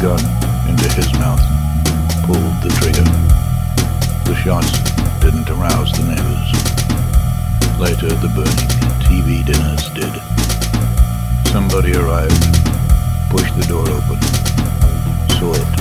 gun into his mouth, pulled the trigger. The shots didn't arouse the neighbors. Later, the burning TV dinners did. Somebody arrived, pushed the door open, saw it,